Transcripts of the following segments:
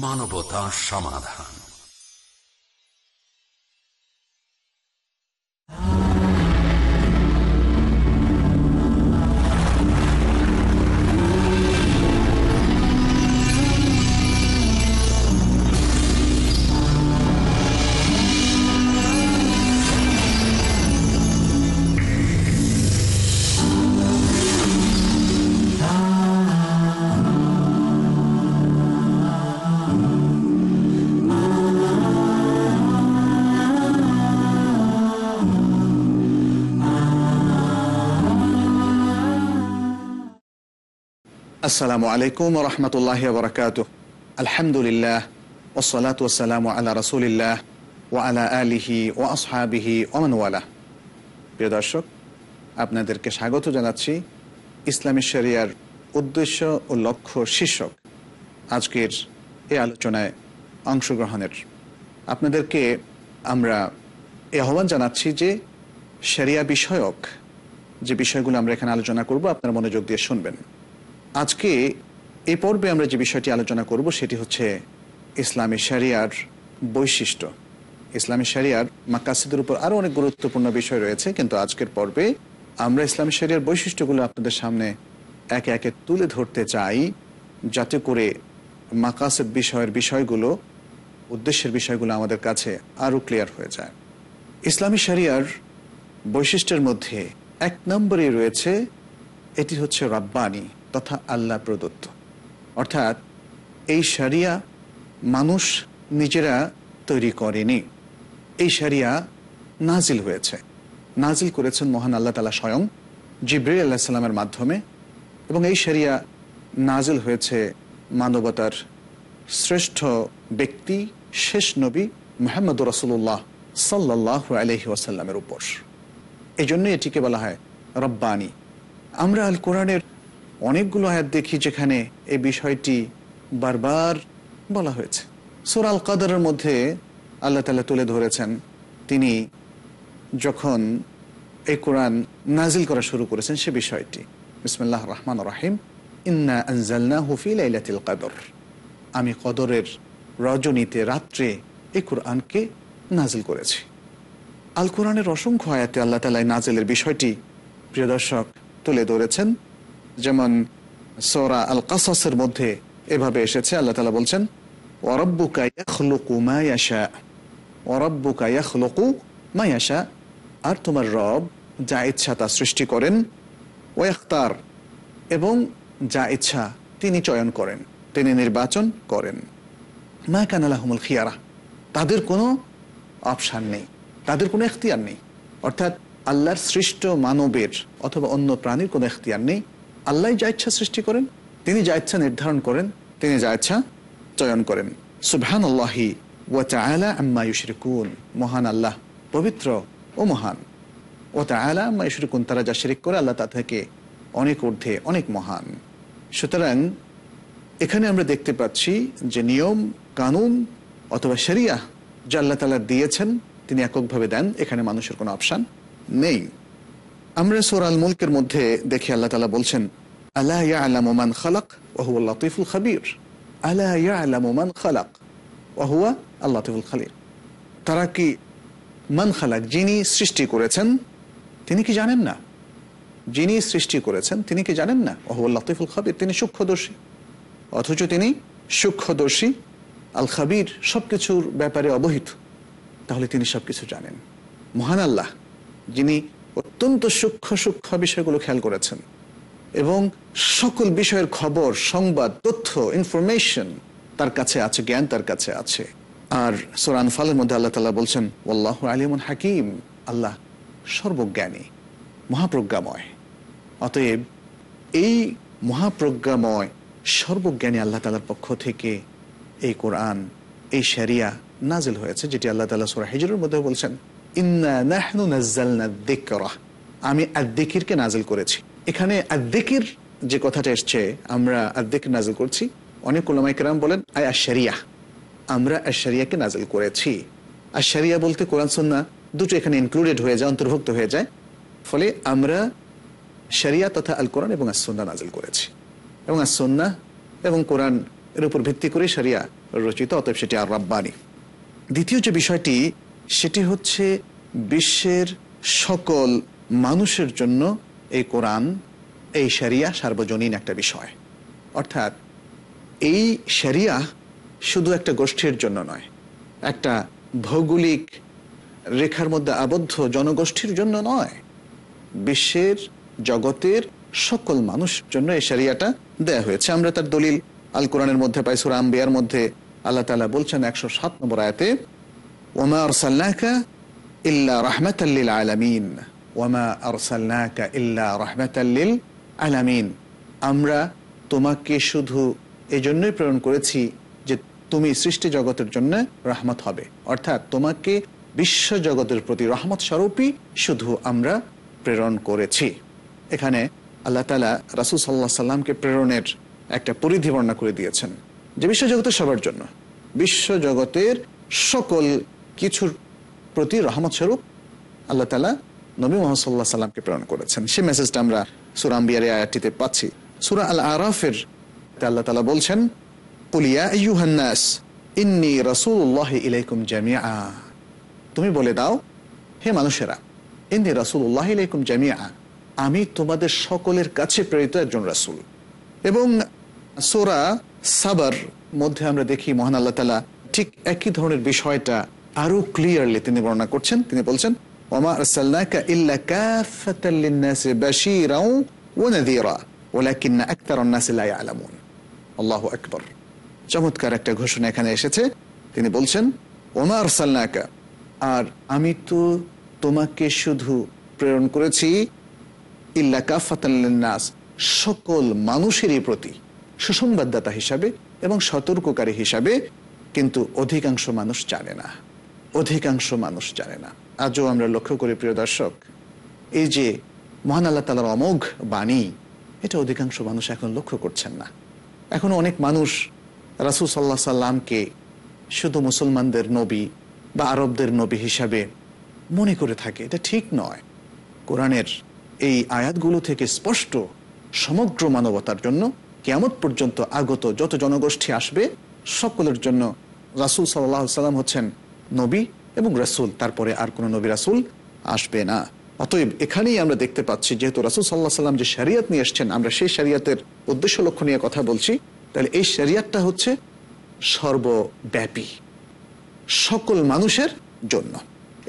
মানবতা সমাধান। আসসালামু আলাইকুম রহমতুল্লাহ বরকাত আলহামদুলিল্লাহ ওসলাত ওসালাম আল্লাহ রসুলিল্লাহ ও আলা আলিহি ও আসহাবিহি ওমানওয়ালা প্রিয় দর্শক, আপনাদেরকে স্বাগত জানাচ্ছি ইসলামী শরিয়ার উদ্দেশ্য ও লক্ষ্য শীর্ষক আজকের এই আলোচনায় অংশগ্রহণের। আপনাদেরকে আমরা এ আহ্বান জানাচ্ছি যে শরিয়া বিষয়ক যে বিষয়গুলো আমরা এখানে আলোচনা করব, আপনার মনোযোগ দিয়ে শুনবেন। আজকে এ পর্বে আমরা যে বিষয়টি আলোচনা করব সেটি হচ্ছে ইসলামী শরিয়ার বৈশিষ্ট্য। ইসলামী শরিয়ার মাকাসিদের উপর আরও অনেক গুরুত্বপূর্ণ বিষয় রয়েছে, কিন্তু আজকের পর্বে আমরা ইসলামী শরিয়ার বৈশিষ্ট্যগুলো আপনাদের সামনে একে একে তুলে ধরতে চাই, যাতে করে মাকাসেদ বিষয়ের বিষয়গুলো, উদ্দেশ্যের বিষয়গুলো আমাদের কাছে আরও ক্লিয়ার হয়ে যায়। ইসলামী শরিয়ার বৈশিষ্ট্যের মধ্যে এক নম্বরে রয়েছে, এটি হচ্ছে রাব্বানি। তথা আল্লাহ প্রদত্ত। অর্থাৎ এই সারিয়া মানুষ নিজেরা তৈরি করেনি। এই সারিয়া নাজিল হয়েছে। নাজিল করেছেন মহান আল্লাহ তালা স্বয়ং জিব্রিল আল্লাহ সাল্লামের মাধ্যমে এবং এই সারিয়া নাজিল হয়েছে মানবতার শ্রেষ্ঠ ব্যক্তি, শেষ নবী মোহাম্মদ রসুল্লাহ সাল্লাহ আলহি ওয়াসাল্লামের উপর। এই জন্যই এটিকে বলা হয় রব্বানি। আমরা আল কোরআনের অনেকগুলো আয়াত দেখি যেখানে এই বিষয়টি বারবার বলা হয়েছে। সুর আল কাদারের মধ্যে আল্লাহ তালা তুলে ধরেছেন, তিনি যখন এই কোরআন নাজিল করা শুরু করেছেন সে বিষয়টি। বিসমুল্লাহ রহমান রাহিম। ইন্না আনজালনা হুফিল আইলাতিল কাদর। আমি কদরের রজনীতে রাত্রে এই কোরআনকে নাজিল করেছি। আল কোরআনের অসংখ্য আয়াতে আল্লাহ তালা নাজিলের বিষয়টি প্রিয় দর্শক তুলে ধরেছেন। যেমন সোরা আল কাসাসের মধ্যে এভাবে এসেছে, আল্লাহ তালা বলছেন আর তোমার রব যা ইচ্ছা তা সৃষ্টি করেন ওয়াক্তার এবং যা ইচ্ছা তিনি চয়ন করেন, তিনি নির্বাচন করেন। মা কানালাহমুল খিয়ারা। তাদের কোনো অপশান নেই, তাদের কোনো এখতিয়ার নেই। অর্থাৎ আল্লাহর সৃষ্ট মানবের অথবা অন্য প্রাণীর কোনো এখতিয়ার নেই। আল্লাহ যা ইচ্ছা সৃষ্টি করেন, তিনি যা ইচ্ছা নির্ধারণ করেন, তিনি যা ইচ্ছা চয়ন করেন। সুবহান আল্লাহি ইউশরিকুন। মহান আল্লাহ, পবিত্র ও মহান। ওটা আলা আম্মা ইউশরিকুন, তারা যা শিরিক করে আল্লাহ তা থেকে অনেক ঊর্ধ্বে, অনেক মহান। সুতরাং এখানে আমরা দেখতে পাচ্ছি যে নিয়ম, কানুন অথবা শরিয়া যা আল্লাহ তালা দিয়েছেন, তিনি এককভাবে দেন, এখানে মানুষের কোনো অপশান নেই। আমরা সোরাল মুলকের মধ্যে দেখি আল্লাহ তালা বলছেন আল্লাহ আলামান খালাক ওহুয়া লতিফুল খাবির। আল্লাহ আলামান খালাক ওহুয়া আল্লাহ খালির তারা কি মান খালাক, যিনি সৃষ্টি করেছেন, তিনি কি জানেন না? যিনি সৃষ্টি করেছেন, তিনি কি জানেন না? ওহুয়া লতিফুল খাবির, তিনি সূক্ষ্মদর্শী। অথচ তিনি সূক্ষ্মদর্শী আল খাবির সব কিছুর ব্যাপারে অবহিত। তাহলে তিনি সব কিছু জানেন। মহান আল্লাহ, যিনি অত্যন্ত সূক্ষ্ম সূক্ষ্ম বিষয়গুলো খেয়াল করেছেন। এবং সকল বিষয়ের খবর, সংবাদ, তথ্য ইনফরমেশন তার কাছে আছে, জ্ঞান তার কাছে আছে। আর সোরান ফালের মধ্যে আল্লাহ তালা বলছেন ওল্লাহ আলিমন হাকিম। আল্লাহ সর্বজ্ঞানী, মহাপ্রজ্ঞাময়। অতএব এই মহাপ্রজ্ঞাময়, সর্বজ্ঞানী আল্লাহ তালার পক্ষ থেকে এই কোরআন, এই শরিয়া নাজিল হয়েছে, যেটি আল্লাহ তালা সোরা হিজরের মধ্যে বলছেন। আমি আদ্দিকিরকে নাজিল করেছি। এখানে আদ্দিকির যে কথাটা এসছে, আমরা আদ্দিকির নাজিল করছি। অনেক কোলামাইকেরাম বলেন, আয় আশারিয়া আমরা আশারিয়াকে নাজিল করেছি। আশারিয়া বলতে কোরআন সন্না দুটো এখানে ইনক্লুডেড হয়ে যায়, অন্তর্ভুক্ত হয়ে যায়। ফলে আমরা শরিয়া তথা আল কোরআন এবং আসন্না নাজিল করেছি। এবং আসন্না এবং কোরআন এর উপর ভিত্তি করে সারিয়া রচিত, অতএব সেটি আর রাব্বানি দ্বিতীয় যে বিষয়টি, সেটি হচ্ছে বিশ্বের সকল মানুষের জন্য এই কোরআন, এই শরিয়া সার্বজনীন একটা বিষয়। অর্থাৎ এই শরিয়া শুধু একটা গোষ্ঠীর জন্য নয়, একটা ভৌগোলিক রেখার মধ্যে আবদ্ধ জনগোষ্ঠীর জন্য নয়। বিশ্বের জগতের সকল মানুষ জন্য এই শরিয়াটা দেয়া হয়েছে। আমরা তার দলিল আল কোরআনের মধ্যে পাই, সুরা আম্বিয়ার মধ্যে আল্লাহ তালা বলছেন একশো সাত নম্বর আয়াতে, ওমা আরসাল্লাকা ইল্লা রাহমাতাল্লিল আলামিন ওমা আরসাল্লাকা ইল্লা রাহমাতাল্লিল আলামিন আমরা তোমাকে শুধু এই জন্যই প্রেরণ করেছি যে তুমি সৃষ্টি জগতের জন্য রহমত হবে। অর্থাৎ তোমাকে বিশ্ব জগতের প্রতি রহমত স্বরূপই শুধু আমরা প্রেরণ করেছি। এখানে আল্লাহ তালা রাসুল সাল্লাহ সাল্লামকে প্রেরণের একটা পরিধি বর্ণনা করে দিয়েছেন যে বিশ্বজগতের সবার জন্য। বিশ্বজগতের সকল কিছুর প্রতি রহমত স্বরূপ আল্লাহ তালা নবী মোহাম্মদ সাল্লাহ সাল্লামকে প্রেরণ করেছেন। সে মেসেজটা আমরা সুরা আম্বিয়ার আয়াতটিতে পাচ্ছি। সুরা আল আরাফের আল্লাহ তালা বলছেন পুলিয়া ইন্নি রাসূলুল্লাহ ইলাইকুম জামিআ। তুমি বলে দাও, হে মানুষেরা, ইন্নি রাসূলুল্লাহ ইলাইকুম জামিআ, আমি তোমাদের সকলের কাছে প্রেরিত একজন রাসূল। এবং সোরা সাবার মধ্যে আমরা দেখি মহান আল্লাহ তালা ঠিক একই ধরনের বিষয়টা আরও ক্লিয়ারলি তিনি বর্ণনা করছেন, তিনি বলছেন ওমা আরসালনাকা ইল্লা কাফাতাল লিন-নাসি বাশীরাও ওয়া নাযীরা, ওয়ালাকিন্না আকতারান নাসি লা ইয়ালামুন। আল্লাহু আকবার। চমৎকার একটা ঘোষণা এখানে এসেছে। তিনি বলছেন ওমা আরসালনাকা, আর আমি তো তোমাকে শুধু প্রেরণ করেছি ইল্লা কাফাতাল লিন-নাস, সকল মানুষেরই প্রতি, সুসংবাদদাতা হিসাবে এবং সতর্ককারী হিসাবে, কিন্তু অধিকাংশ মানুষ জানে না। অধিকাংশ মানুষ জানে না। আজও আমরা লক্ষ্য করি, প্রিয় দর্শক, এই যে মহান আল্লাহ তালার অমোঘ বাণী, এটা অধিকাংশ মানুষ এখন লক্ষ্য করছেন না। এখন অনেক মানুষ রাসুল সাল্লাহ সাল্লামকে শুধু মুসলমানদের নবী বা আরবদের নবী হিসাবে মনে করে থাকে। এটা ঠিক নয়। কোরআনের এই আয়াতগুলো থেকে স্পষ্ট সমগ্র মানবতার জন্য কেমত পর্যন্ত আগত যত জনগোষ্ঠী আসবে, সকলের জন্য রাসুল সাল্লাহ সাল্লাম হচ্ছেন নবী এবং রাসুল, তারপরে আর কোনো নবী রাসুল আসবে না। অতএব এখানেই আমরা দেখতে পাচ্ছি, যেহেতু রাসুল সাল্লাহ সাল্লাম যে শরিয়াত নিয়ে এসছেন, আমরা সেই শরিয়াতের উদ্দেশ্য লক্ষ্য নিয়ে কথা বলছি। তাহলে এই শরিয়াতটা হচ্ছে সর্বব্যাপী, সকল মানুষের জন্য।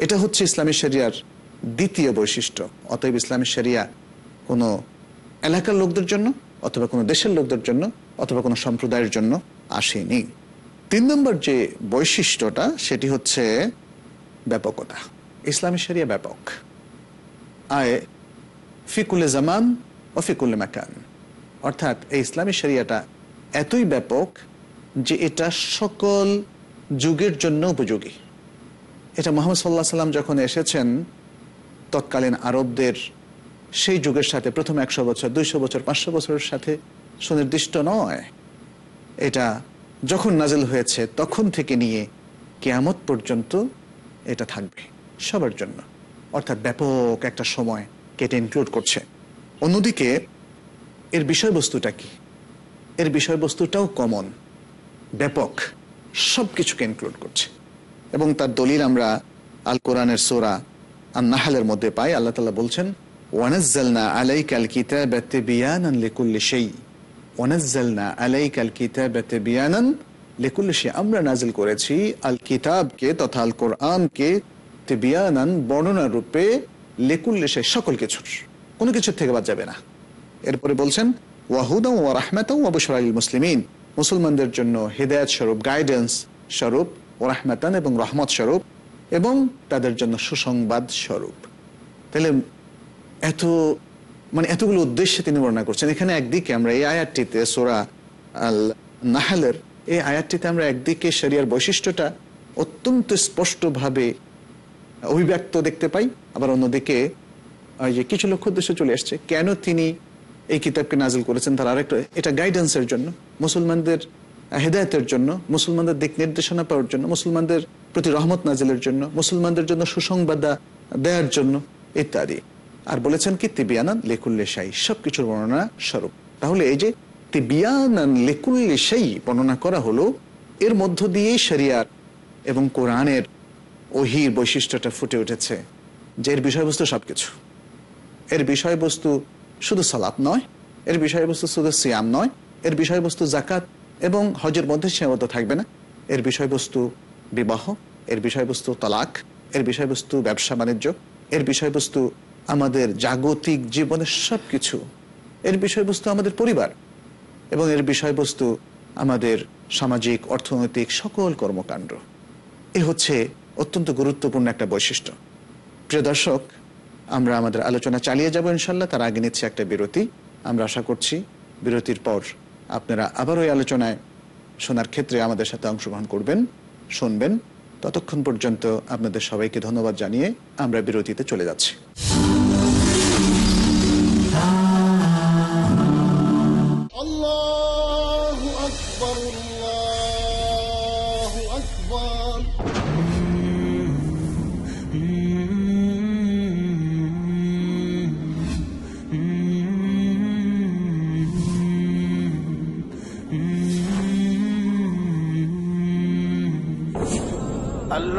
এটা হচ্ছে ইসলামী শরিয়ার দ্বিতীয় বৈশিষ্ট্য। অতএব ইসলামী শরিয়া কোনো এলাকার লোকদের জন্য অথবা কোনো দেশের লোকদের জন্য অথবা কোনো সম্প্রদায়ের জন্য আসেনি। তিন নম্বর যে বৈশিষ্ট্যটা, সেটি হচ্ছে ব্যাপকতা। ইসলামী শরিয়া ব্যাপক। আয়, ফিকুলে জামান ও ফিকুলে মাকান। অর্থাৎ এই ইসলামী শরিয়াটা এতই ব্যাপক যে এটা সকল যুগের জন্য উপযোগী। এটা মোহাম্মদ সাল্লাহ সাল্লাম যখন এসেছেন, তৎকালীন আরবদের সেই যুগের সাথে, প্রথম একশো বছর, দুইশো বছর, পাঁচশো বছরের সাথে সুনির্দিষ্ট নয়। এটা যখন নাজেল হয়েছে, তখন থেকে নিয়ে কেয়ামত পর্যন্ত এটা থাকবে সবার জন্য। অর্থাৎ ব্যাপক একটা সময় কেটে ইনক্লুড করছে। অন্যদিকে, এর বিষয়বস্তুটা কি? এর বিষয়বস্তুটাও কমন ব্যাপক সব কিছুকে ইনক্লুড করছে। এবং তার দলিল আমরা আল কোরআনের সোরা আর নাহালের মধ্যে পাই। আল্লাহ তালা বলছেন, ওয়ানাজ্জালনা আলাইকাল কিতাবাতে বিয়ানান লিকুল্লি সেই ওয়ানাজ্জালনা আলাইকাল কিতাবাতে বিয়ানান লিকুল্লি আমরা নাজিল করেছি আল কিতাবকে তথা আল কোরআনকে বিয়ানান বর্ণনা রূপে লেকুল্লি সকল কিছুর। কোনো কিছুর থেকে বাদ যাবে না। এরপরে বলছেন ওয়াহুদা ওয়া রাহমাতা ওয়া বুশরা লিল মুসলিমিন। মুসলমানদের জন্য হিদায়াত স্বরূপ গাইডেন্স স্বরূপ, ও রাহমাতান এবং রহমত স্বরূপ, এবং তাদের জন্য সুসংবাদ স্বরূপ। তাহলে এত মানে এতগুলো উদ্দেশ্যে তিনি বর্ণনা করছেন। এখানে একদিকে আমরা এই আয়াতটিতে সোরা আল নাহালের এই আয়াতটিতে আমরা একদিকে শরিয়ার বৈশিষ্ট্যটা অত্যন্ত স্পষ্টভাবে অভিব্যক্ত দেখতে পাই, আবার অন্যদিকে যে কিছু লক্ষ্য উদ্দেশ্য চলে আসছে কেন তিনি এই কিতাবকে নাজিল করেছেন তার আরেকটা, এটা গাইডেন্সের জন্য, মুসলমানদের হেদায়তের জন্য, মুসলমানদের দিক নির্দেশনা পাওয়ার জন্য, মুসলমানদের প্রতি রহমত নাজিলের জন্য, মুসলমানদের জন্য সুসংবাদ দেওয়ার জন্য ইত্যাদি। আর বলেছেন কি, তিবিয়ানান লেকুল্লে শাহী সবকিছুর বর্ণনা স্বরূপ। তাহলে এই যে তিবিয়ানান লিকুল্লি সেই বর্ণনা করা হলো, এর মধ্য দিয়েই শরিয়ার এবং কোরআনের ওহির বৈশিষ্ট্যটা ফুটে উঠেছে, যে এর বিষয়বস্তু সবকিছু। এর বিষয়বস্তু শুধু সালাত নয়, এর বিষয়বস্তু শুধু সিয়াম নয়, এর বিষয়বস্তু জাকাত এবং হজের মধ্যে সীমাবদ্ধ থাকবে না। এর বিষয়বস্তু বিবাহ, এর বিষয়বস্তু তালাক, এর বিষয়বস্তু ব্যবসা বাণিজ্য এর বিষয়বস্তু আমাদের জাগতিক জীবনের সব কিছু এর বিষয়বস্তু আমাদের পরিবার এবং এর বিষয়বস্তু আমাদের সামাজিক, অর্থনৈতিক সকল কর্মকাণ্ড। এ হচ্ছে অত্যন্ত গুরুত্বপূর্ণ একটা বৈশিষ্ট্য। প্রিয় দর্শক, আমরা আমাদের আলোচনা চালিয়ে যাব ইনশাল্লাহ তার আগে নিচ্ছে একটা বিরতি। আমরা আশা করছি বিরতির পর আপনারা আবার ওই আলোচনায় শোনার ক্ষেত্রে আমাদের সাথে অংশগ্রহণ করবেন, শুনবেন। ততক্ষণ পর্যন্ত আপনাদের সবাইকে ধন্যবাদ জানিয়ে আমরা বিরতিতে চলে যাচ্ছি।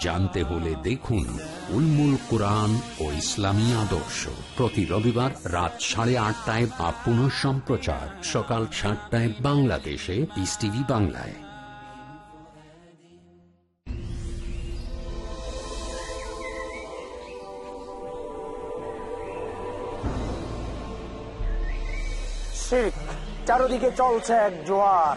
জানতে হলে দেখুন উলমুল কোরআন ও ইসলামী আদর্শ। প্রতি রবিবার রাত সাড়ে আটটায় বা পুনঃ সম্প্রচার। সকাল সাতটায় বাংলাদেশে পিস টিভি বাংলায়। চারদিকে চলছে এক জোয়ার।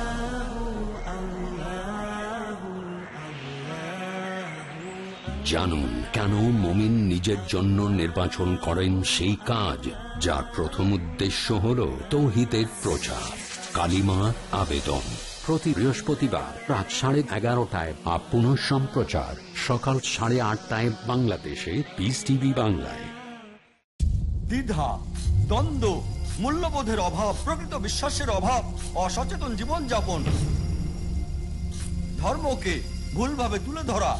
জানুন কেন মমিন নিজের জন্য নির্বাচন করেন সেই কাজ, যার প্রথম উদ্দেশ্য হল তৌহিদের প্রচার। কালিমা আবেদন। প্রতি বৃহস্পতিবার রাত সাড়ে এগারোটায় বা পুনঃ সম্প্রচার। সকাল সাড়ে আটটায় বাংলাদেশে। পিস টিভি বাংলায়। দ্বিধা, দ্বন্দ্ব, মূল্যবোধের অভাব, প্রকৃত বিশ্বাসের অভাব, অসচেতন জীবনযাপন, ধর্মকে ভুলভাবে তুলে ধরা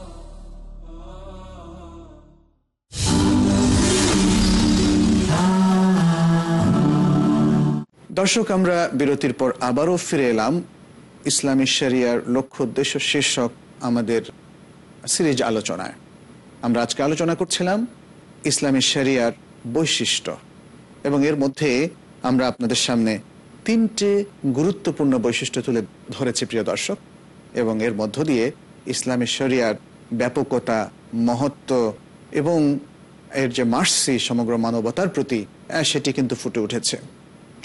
দর্শক, আমরা বিরতির পর আবারও ফিরে এলাম। ইসলামী শরিয়ার লক্ষ্য উদ্দেশ্য শীর্ষক আমাদের সিরিজ আলোচনায়। আমরা আজকে আলোচনা করছিলাম ইসলামী শরিয়ার বৈশিষ্ট্য এবং এর মধ্যে আমরা আপনাদের সামনে তিনটে গুরুত্বপূর্ণ বৈশিষ্ট্য তুলে ধরেছি, প্রিয় দর্শক, এবং এর মধ্য দিয়ে ইসলামী শরিয়ার ব্যাপকতা, মহত্ব এবং এর যে মার্সি, সমগ্র মানবতার প্রতি সেটি কিন্তু ফুটে উঠেছে।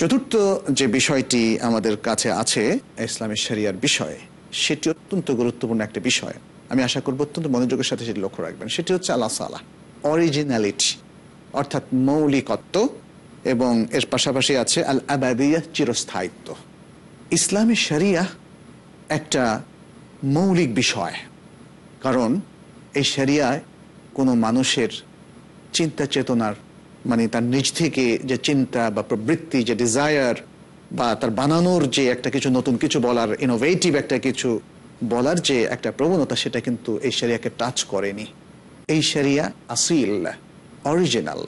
চতুর্থ যে বিষয়টি আমাদের কাছে আছে, ইসলামী শরিয়ার বিষয়, সেটি অত্যন্ত গুরুত্বপূর্ণ একটা বিষয়। আমি আশা করব অত্যন্ত মনোযোগের সাথে সেটি লক্ষ্য রাখবেন। সেটি হচ্ছে আল্লাহ সালাহ অরিজিনালিটি অর্থাৎ মৌলিকত্ব, এবং এর পাশাপাশি আছে আল আবাদিয়া, চিরস্থায়িত্ব। ইসলামী শরিয়া একটা মৌলিক বিষয়, কারণ এই শরিয়ায় কোনো মানুষের চিন্তা চেতনার মানে তার নিজ থেকে যে চিন্তা বা প্রবৃত্তি, যে ডিজায়ার বা তার বানানোর যে একটা কিছু, নতুন কিছু বলার ইনোভেটিভ একটা কিছু বলার যে একটা প্রবণতা, সেটা কিন্তু এই শরিয়াকে টাচ করেনি। এই শরিয়া আসিল অরিজিনাল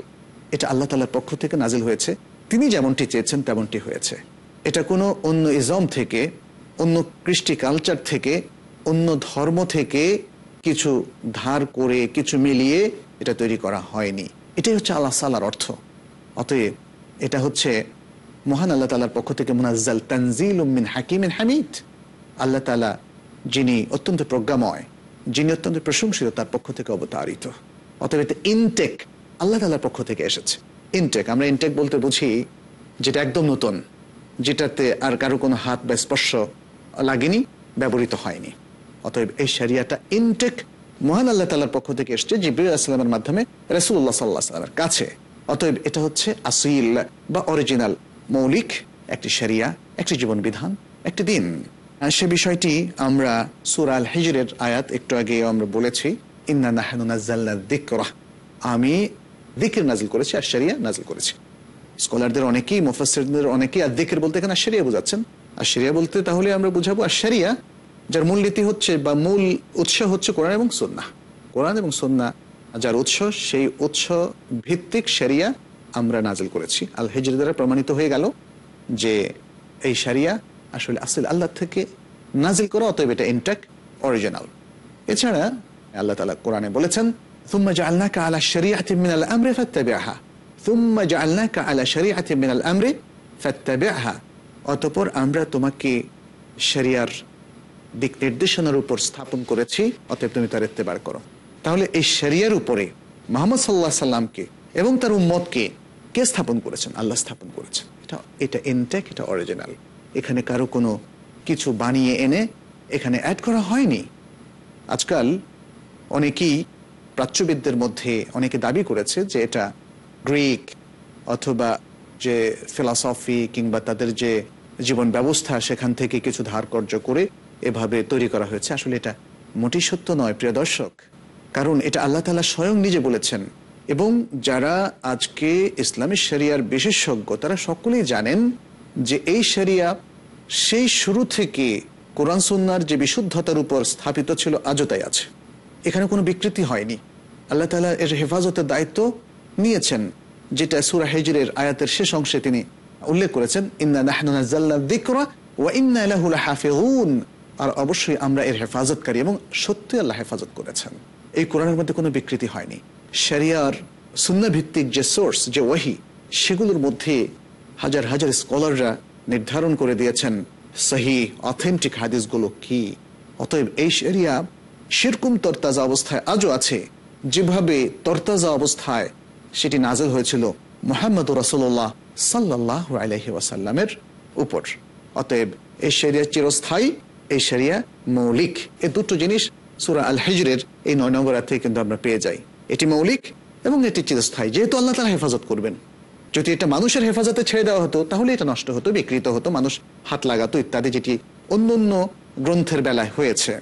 এটা আল্লাহ তালার পক্ষ থেকে নাজিল হয়েছে। তিনি যেমনটি চেয়েছেন, তেমনটি হয়েছে। এটা কোনো অন্য ইজম থেকে, অন্য কৃষ্টি কালচার থেকে, অন্য ধর্ম থেকে কিছু ধার করে, কিছু মিলিয়ে এটা তৈরি করা হয়নি। এটাই হচ্ছে আল্লাহ সাল্লার অর্থ। অতএব এটা হচ্ছে মহান আল্লাহ তালার পক্ষ থেকে মুনাজ্জাল তানজিল উম্মিন হাকিমিন হামিদ। আল্লাহ তালা যিনি অত্যন্ত প্রজ্ঞাময়, যিনি অত্যন্ত প্রশংসিত তার পক্ষ থেকে অবতারিত। অতএব এটা ইনটেক আল্লাহ তালার পক্ষ থেকে এসেছে। ইনটেক, আমরা ইনটেক বলতে বুঝি যেটা একদম নতুন, যেটাতে আর কারও কোনো হাত বা স্পর্শ লাগেনি, ব্যবহৃত হয়নি। অতএব এই শরিয়াটা ইনটেক মহান আল্লাহ তালার পক্ষ থেকে এসছে জিবরুল আসলামের মাধ্যমে রসুল্লাহ সাল্লাহ সাল্লামের কাছে। অতএব এটা হচ্ছে আসিল বা অরিজিনাল মৌলিক একটি শরিয়া, একটি জীবন বিধান একটি দিন। সে বিষয়টি আমরা সুরাল হিজরের আয়াত একটু আগে আমরা বলেছি, ইন্না নাহানু নাজ্জালনা দিকরা আমি দিকের নাজিল করেছি আর শরিয়া নাজিল করেছি। স্কলারদের অনেকেই, মুফাসসিরদের অনেকেই আর দিকের বলতে এখানে শরিয়া বোঝাচ্ছেন। আর শরিয়া বলতে তাহলে আমরা বুঝাবো আর শরিয়া যার মূলনীতি হচ্ছে বা মূল উৎস হচ্ছে কোরআন এবং সন্না কোরআন এবং সন্না যার উৎস সেই উৎস ভিত্তিক শরিয়া আমরা নাজিল করেছি আল হিজর দ্বারা প্রমাণিত হয়ে গেল যে এই শরিয়া আসলে আসল আল্লাহ থেকে নাজিল করা অতএব এটা ইনটেক অরিজিনাল এছাড়া আল্লাহ তালা কোরআনে বলেছেন ثم جعلناك على شريعة من الأمر فاتبعها ثم جعلناك على شريعة من الأمر فاتبعها অতঃপর আমরা তোমাকে শরিয়ার দিক নির্দেশনার উপর স্থাপন করেছি, অতএব তুমি তার ইত্তেবার করো। তাহলে এই শরিয়ার উপরে মোহাম্মদ সাল্লাহ সাল্লামকে এবং তার উম্মতকে কে স্থাপন করেছেন? আল্লাহ স্থাপন করেছেন। এটা এটা ইনটেক এটা অরিজিনাল এখানে কারও কোনো কিছু বানিয়ে এনে এখানে অ্যাড করা হয়নি। আজকাল অনেকেই প্রাচ্যবিদদের মধ্যে অনেকে দাবি করেছে যে এটা গ্রিক অথবা যে ফিলসফি কিংবা তাদের যে জীবন ব্যবস্থা সেখান থেকে কিছু ধার কর্য করে এভাবে তৈরি করা হয়েছে। আসলে এটা মোটি সত্য নয়, প্রিয় দর্শক। কারণ এটা আল্লাহ তালা স্বয়ং নিজে বলেছেন। এবং যারা আজকে ইসলামী শরিয়ার বিশেষজ্ঞ, তারা সকলেই জানেন যে এই শরিয়া সেই শুরু থেকে কোরআন সন্ন্যার যে বিশুদ্ধতার উপর স্থাপিত ছিল, আজও তাই আছে। এখানে কোনো বিকৃতি হয়নি। আল্লাহ তালা এর হেফাজতের দায়িত্ব নিয়েছেন, যেটা সুরা হেজরের আয়াতের শেষ অংশে তিনি উল্লেখ করেছেন, ইন্না নাহনুনাজ্জাল্লা দিকরা ওয়া ইন্না লাহু লাহাফিজুন আর অবশ্যই আমরা এর হেফাজতকারী এবং সত্যি আল্লাহ হেফাজত করেছেন। এই কোরআনের মধ্যে কোনো বিকৃতি হয়নি। শরিয়ার ভিত্তিক যে সোর্স, যে ওয়াহি, সেগুলোর মধ্যে হাজার হাজার স্কলাররা নির্ধারণ করে দিয়েছেন সহি অথেন্টিক হাদিসগুলো কি? অতএব এই শরিয়া সেরকম তরতাজা অবস্থায় আজও আছে, যেভাবে তরতাজা অবস্থায় সেটি নাজল হয়েছিল মোহাম্মদ রসুল্লাহ সাল্লাহ আলহি ওয়াসাল্লামের উপর। অতএব এই শরিয়া চিরস্থায়ী এই শরিয়া মৌলিক। এই দুটো জিনিস সুরা আল হিজরের এই নয় নম্বর থেকে কিন্তু আমরা পেয়ে যাই। এটি মৌলিক এবং এটি চিরস্থায়ী। যেহেতু আল্লাহ তারা হেফাজত করবেন। যদি এটা মানুষের হেফাজতে ছেড়ে দেওয়া হতো, তাহলে এটা নষ্ট হতো, বিকৃত হতো, মানুষ হাত লাগাতো ইত্যাদি, যেটি অন্য অন্য গ্রন্থের বেলায় হয়েছে।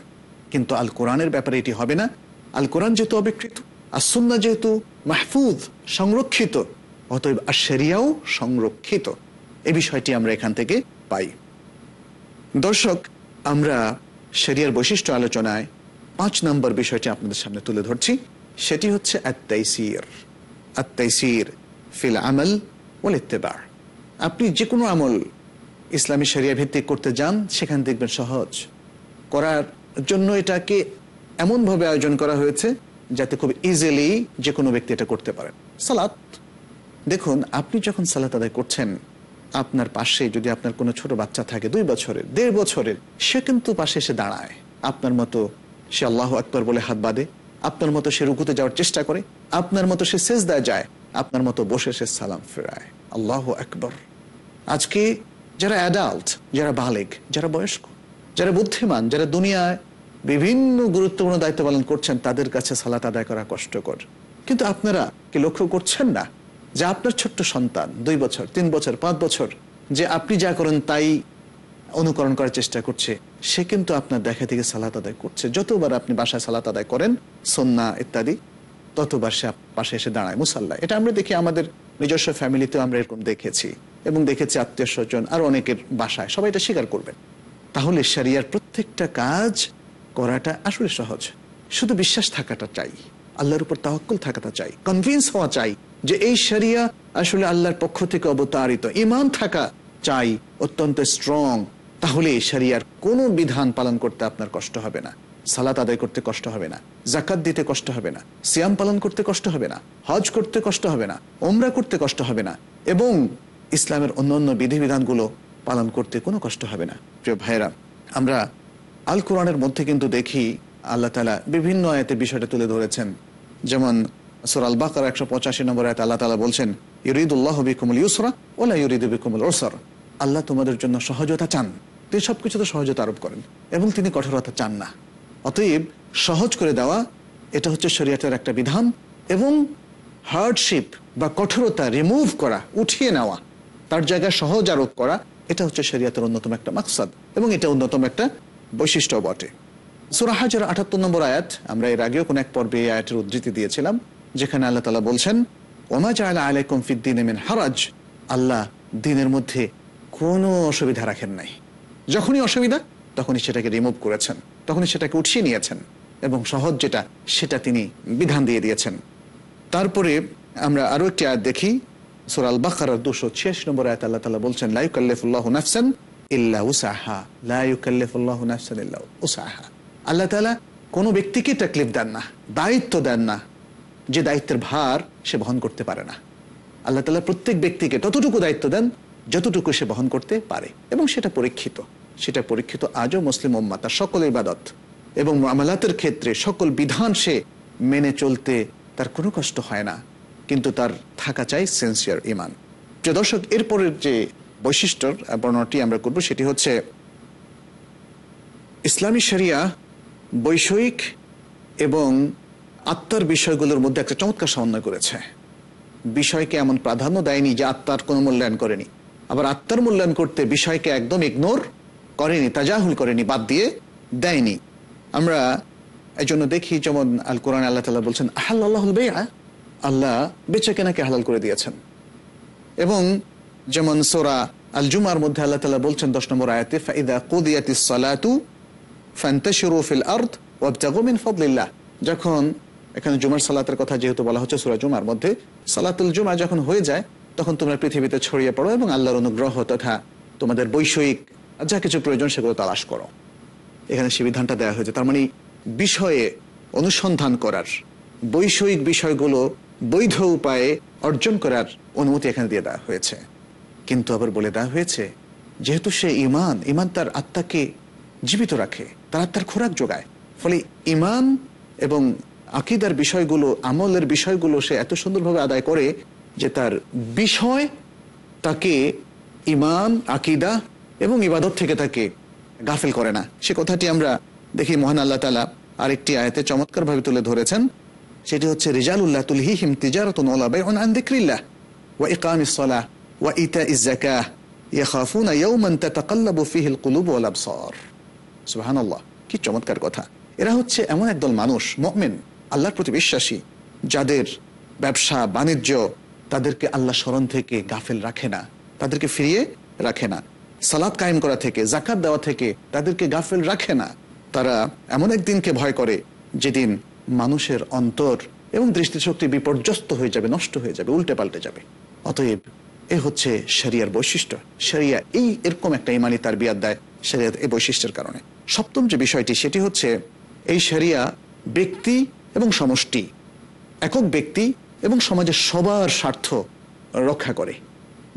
কিন্তু আল কোরআনের ব্যাপারে এটি হবে না। আল কোরআন যেহেতু অবিকৃত আর সুন্না যেহেতু মাহফুজ, সংরক্ষিত, অতএব আর শরিয়াও সংরক্ষিত। এ বিষয়টি আমরা এখান থেকে পাই। দর্শক আমরা শরিয়ার বৈশিষ্ট্য আলোচনায় পাঁচ নম্বর বিষয়টি আপনাদের সামনে তুলে ধরছি। সেটি হচ্ছে ফিল আমল ইত্তেবার আপনি যে কোনো আমল ইসলামী শরিয়া ভিত্তিক করতে যান, সেখানে দেখবেন সহজ। করার জন্য এটাকে এমনভাবে আয়োজন করা হয়েছে যাতে খুব ইজিলি যে কোনো ব্যক্তি এটা করতে পারেন। সালাত। দেখুন, আপনি যখন সালাত আদায় করছেন আপনার পাশে যদি আপনার কোনো ছোট বাচ্চা থাকে, দুই বছরের, দেড় বছরের, সে কিন্তু পাশে এসে দাঁড়ায়। আপনার মতো সে আল্লাহ আকবর বলে হাত বাঁধে, আপনার মতো সে রুকুতে যাওয়ার চেষ্টা করে, আপনার মতো সে সেজদা যায়, আপনার মতো বসে সে সালাম ফেরায়। আল্লাহ আকবর। আজকে যারা অ্যাডাল্ট যারা বালেক, যারা বয়স্ক, যারা বুদ্ধিমান, যারা দুনিয়ায় বিভিন্ন গুরুত্বপূর্ণ দায়িত্ব পালন করছেন, তাদের কাছে সালাত আদায় করা কষ্টকর। কিন্তু আপনারা কি লক্ষ্য করছেন না যে আপনার ছোট্ট সন্তান, দুই বছর, তিন বছর, পাঁচ বছর, যে আপনি যা করেন তাই অনুকরণ করার চেষ্টা করছে, সে কিন্তু আপনার দেখা থেকে সালাত আদায় করছে। যতবার আপনি বাসায় সালাত আদায় করেন, সন্না ইত্যাদি, ততবার সে পাশে এসে দাঁড়ায় মুসাল্লা এটা আমরা দেখি আমাদের নিজস্ব ফ্যামিলিতেও আমরা এরকম দেখেছি এবং দেখেছি আত্মীয় স্বজন আর অনেকের বাসায়। সবাই এটা স্বীকার করবেন তাহলে শরিয়ার প্রত্যেকটা কাজ করাটা আসলে সহজ। শুধু বিশ্বাস থাকাটা চাই। আল্লাহর উপর তাওয়াক্কুল থাকাটা চাই। কনভিন্স হওয়া চাই। যে এই শরিয়া আসলে আল্লাহর পক্ষ থেকে অবতারিত। ইমান থাকা চাই, অত্যন্ত স্ট্রং তাহলে এই শরিয়ার কোনো বিধান পালন করতে আপনার কষ্ট হবে না। সালাত আদায় করতে কষ্ট হবে না। জাকাত দিতে কষ্ট হবে না। সিয়াম পালন করতে কষ্ট হবে না। হজ করতে কষ্ট হবে না। ওমরা করতে কষ্ট হবে না। এবং ইসলামের অন্যান্য বিধিবিধানগুলো পালন করতে কোনো কষ্ট হবে না। প্রিয় ভাইরা আমরা আল কোরআনের মধ্যে কিন্তু দেখি আল্লাহ তালা বিভিন্ন আয়াতে বিষয়টা তুলে ধরেছেন। যেমন সুর আল বাকার একশো পঁচাশি নম্বর আয়াত আল্লাহ তালা বলছেন, ইউরিদুল্লাহ বিকুমুল ইউসরা ওলা ইউরিদ বিকুমুল ওসর আল্লাহ তোমাদের জন্য সহজতা চান। তিনি সবকিছুতে সহজতা আরোপ করেন এবং তিনি কঠোরতা চান না। অতএব সহজ করে দেওয়া, এটা হচ্ছে শরীয়তের একটা বিধান এবং হার্ডশিপ বা কঠোরতা রিমুভ করা, উঠিয়ে নেওয়া, তার জায়গায় সহজ আরোপ করা, এটা হচ্ছে শরীয়তের অন্যতম একটা মাকসাদ এবং এটা অন্যতম একটা বৈশিষ্ট্য বটে। সুরাহাজের আটাত্তর নম্বর আয়াত, আমরা এর আগেও কোন এক পর্বে এই আয়াতের উদ্ধৃতি দিয়েছিলাম। যেখানে আল্লাহ তালা বলছেন, ওমা জায়লা আলাইকুম ফিদ্দিন এমিন হারাজ আল্লাহ দিনের মধ্যে কোনো অসুবিধা রাখেন নাই। যখনই অসুবিধা, তখনই সেটাকে রিমুভ করেছেন, তখনই সেটাকে উঠিয়ে নিয়েছেন, এবং সহজ যেটা, সেটা তিনি বিধান দিয়ে দিয়েছেন। তারপরে আমরা আরও একটি আয়াত দেখি সুরাল বাকার দুশো ছিয়াশি নম্বর আয়াত আল্লাহ তালা বলছেন লাইকাল্লিফুল্লাহ নাফসান ইল্লা উসাহা লাইকাল্লিফুল্লাহ নাফসান ইল্লা উসাহা আল্লাহ তালা কোনো ব্যক্তিকে তাকলিফ দেন না, দায়িত্ব দেন না যে দায়িত্বের ভার সে বহন করতে পারে না। আল্লাহ তালা প্রত্যেক ব্যক্তিকে ততটুকু দায়িত্ব দেন, যতটুকু সে বহন করতে পারে এবং সেটা পরীক্ষিত। সেটা পরীক্ষিত আজও মুসলিম উম্মা তার সকল ইবাদত এবং মামলাতের ক্ষেত্রে সকল বিধান সে মেনে চলতে তার কোনো কষ্ট হয় না। কিন্তু তার থাকা চাই সেন্সিয়ার ইমান যে দর্শক, এরপরের যে বৈশিষ্ট্যর বর্ণনাটি আমরা করব সেটি হচ্ছে ইসলামী শরিয়া বৈষয়িক এবং আত্মার বিষয়গুলোর মধ্যে একটা চমৎকার সমন্বয় করেছে। বিষয়কে এমন প্রাধান্য দেয়নি যে আত্মার কোনো মূল্যায়ন করেনি। আবার আত্মার মূল্যায়ন করতে বিষয়কে একদম ইগনোর করেনি, তাজাহুল করেনি, বাদ দিয়ে দেয়নি। আমরা এই জন্য দেখি যেমন আল কোরআন আল্লাহ তালা বলছেন আহাল আল্লাহুল বেয়া আল্লাহ বেচে কেনাকে হালাল করে দিয়েছেন। এবং যেমন সোরা আল জুমার মধ্যে আল্লাহ তালা বলছেন দশ নম্বর আয়াতে, ফাইদা কুদিয়াতি সালাতু ফান্তাশিরু ফিল আরদ ওয়াবতাগু মিন ফাদলিল্লাহ যখন এখানে জুমার সালাতের কথা যেহেতু বলা হচ্ছে, সুরা জুমার মধ্যে সালাতুল জুমা যখন হয়ে যায়, তখন তোমরা পৃথিবীতে ছড়িয়ে পড়ো এবং আল্লাহর অনুগ্রহ তথা তোমাদের বৈষয়িক যা কিছু প্রয়োজন সেগুলো তালাশ করো। এখানে সে বিধানটা দেওয়া হয়েছে। তার মানে বিষয়ে অনুসন্ধান করার, বৈষয়িক বিষয়গুলো বৈধ উপায়ে অর্জন করার অনুমতি এখানে দিয়ে দেওয়া হয়েছে। কিন্তু আবার বলে দেওয়া হয়েছে, যেহেতু সে ইমান ইমান তার আত্মাকে জীবিত রাখে, তার আত্মার খোরাক যোগায়। ফলে ইমান এবং আকিদার বিষয়গুলো, আমলের বিষয়গুলো সে এত সুন্দরভাবে আদায় করে যে তার বিষয় তাকে ইমান আকিদা এবং ইবাদত থেকে তাকে গাফেল করে না। সে কথাটি আমরা দেখি মহান আল্লাহ তালা আরেকটি আয়তে চমৎকার ভাবে তুলে ধরেছেন। সেটি হচ্ছে রিজালুল্লাহ তুলহিহিম তিজারাতুন ওলা বাইউন আন ওয়া ইকামিস সালাহ ওয়া আবসার। সুবহানাল্লাহ, কি চমৎকার কথা। এরা হচ্ছে এমন একদল মানুষ, মুমিন আল্লাহর প্রতি বিশ্বাসী, যাদের ব্যবসা, বাণিজ্য তাদেরকে আল্লাহ স্মরণ থেকে গাফেল রাখে না, তাদেরকে ফিরিয়ে রাখে না। সালাদ কায়েম করা থেকে জাকাত দেওয়া থেকে তাদেরকে গাফেল রাখে না। তারা এমন একদিনকে ভয় করে যেদিন মানুষের অন্তর এবং দৃষ্টিশক্তি বিপর্যস্ত হয়ে যাবে, নষ্ট হয়ে যাবে উল্টে পাল্টে যাবে। অতএব এ হচ্ছে শরিয়ার বৈশিষ্ট্য। শরিয়া এই এরকম একটা ইমানি তার বিয়াদ দেয় শরিয়াত এই বৈশিষ্ট্যের কারণে। সপ্তম যে বিষয়টি, সেটি হচ্ছে এই শরিয়া ব্যক্তি এবং সমষ্টি, একক ব্যক্তি এবং সমাজের সবার স্বার্থ রক্ষা করে।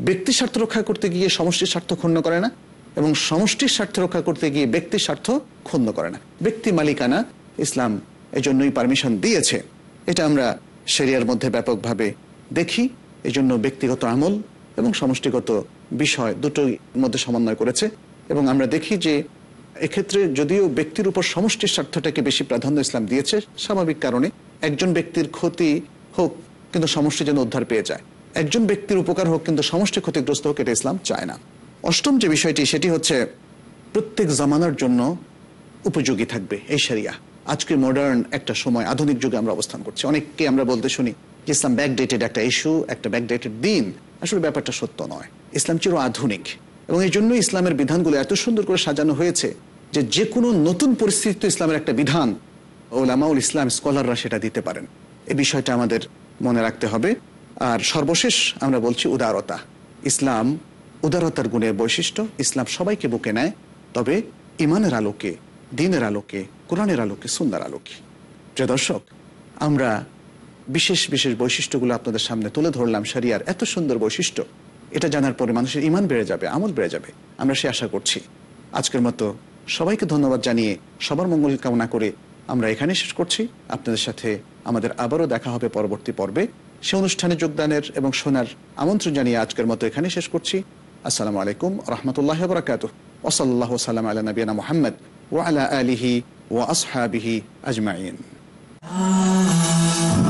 ব্যক্তির স্বার্থ রক্ষা করতে গিয়ে সমষ্টির স্বার্থ ক্ষুণ্ণ করে না এবং সমষ্টির স্বার্থ রক্ষা করতে গিয়ে ব্যক্তির স্বার্থ ক্ষুণ্ণ করে না। ব্যক্তি মালিকানা ইসলাম এই জন্যই পারমিশন দিয়েছে। এটা আমরা সেরিয়ার মধ্যে ব্যাপকভাবে দেখি। এই জন্য ব্যক্তিগত আমল এবং সমষ্টিগত বিষয় দুটোই মধ্যে সমন্বয় করেছে এবং আমরা দেখি যে এক্ষেত্রে যদিও ব্যক্তির উপর সমষ্টির স্বার্থটাকে বেশি প্রাধান্য ইসলাম দিয়েছে, স্বাভাবিক কারণে একজন ব্যক্তির ক্ষতি হোক কিন্তু সমষ্টি যেন উদ্ধার পেয়ে যায়। একজন ব্যক্তির উপকার হোক কিন্তু সমষ্টি ক্ষতিগ্রস্ত হোক এটা ইসলাম চায় না। অষ্টম যে বিষয়টি, সেটি হচ্ছে প্রত্যেক জামানার জন্য উপযোগী থাকবে এই শরিয়া। আজকে মডার্ন একটা সময়, আধুনিক যুগে আমরা অবস্থান করছি। অনেককে আমরা বলতে শুনি যে ইসলাম ব্যাকডেটেড একটা ইস্যু একটা ব্যাকডেটেড দিন। আসলে ব্যাপারটা সত্য নয়। ইসলাম চির আধুনিক। এবং এই জন্য ইসলামের বিধানগুলো এত সুন্দর করে সাজানো হয়েছে যে যে কোনো নতুন পরিস্থিতি ইসলামের একটা বিধান ওলামাউল ইসলাম স্কলাররা সেটা দিতে পারেন। এ বিষয়টা আমাদের মনে রাখতে হবে। আর সর্বশেষ আমরা বলছি উদারতা। ইসলাম উদারতার গুণের বৈশিষ্ট্য। ইসলাম সবাইকে বুকে নেয়। তবে ইমানের আলোকে, দিনের আলোকে, কোরআনের আলোকে সুন্দর আলোকে। প্রিয় দর্শক, আমরা বিশেষ বিশেষ বৈশিষ্ট্যগুলো আপনাদের সামনে তুলে ধরলাম শরিয়ার এত সুন্দর বৈশিষ্ট্য। এটা জানার পরে মানুষের ইমান বেড়ে যাবে, আমল বেড়ে যাবে। আমরা সে আশা করছি। আজকের মতো সবাইকে ধন্যবাদ জানিয়ে সবার মঙ্গল কামনা করে আমরা এখানে শেষ করছি। আপনাদের সাথে আমাদের আবারও দেখা হবে পরবর্তী পর্বে। সে অনুষ্ঠানে যোগদানের এবং শোনার আমন্ত্রণ জানিয়ে আজকের মতো এখানে শেষ করছি। আসসালামু আলাইকুম রহমতুল্লাহ বরাকাত ওসল্লাহ সাল্লাম আলা নবীনা মোহাম্মদ ও আলা আলিহি ওয়া আসহাবিহি আজমাইন। লকার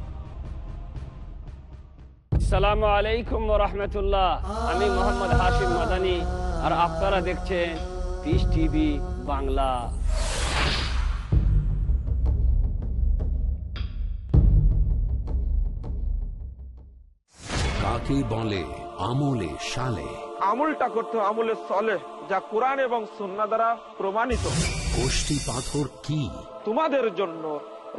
সালামু আলাইকুম রহমতুল্লাহ। আমি মোহাম্মদ হাশিম মাদানি আর আপনারা দেখছেন পিস টিভি বাংলা। কাকে বলে? আমলে সালে। আমলটা করতে আমলে সলে যা কোরআন এবং সুন্না দ্বারা প্রমাণিত। গোষ্ঠী পাথর কি? তোমাদের জন্য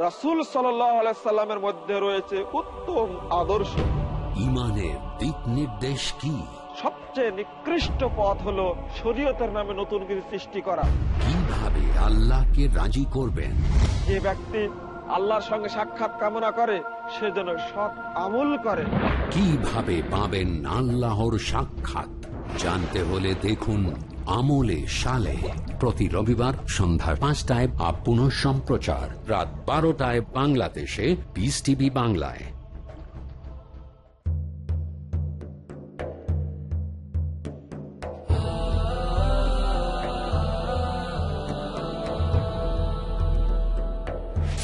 রাসূল সাল্লাহ সাল্লামের মধ্যে রয়েছে উত্তম আদর্শ। ইমানের দিক নির্দেশ কি? সবচেয়ে নিকৃষ্ট পথ হলো শরীয়তের নামে নতুন কিছু সৃষ্টি করা। কীভাবে আল্লাহকে রাজি করবেন? যে ব্যক্তি আল্লাহর সঙ্গে সাক্ষাৎ কামনা করে সে যেন সৎ আমল করে। কীভাবে পাবেন আল্লাহর সাক্ষাৎ? জানতে হলে দেখুন আমলে সালে। প্রতি রবিবার সন্ধ্যা পাঁচটায় আপ পুনঃ সম্প্রচার রাত বারোটায় বাংলাদেশে পিস টিভি বাংলায়।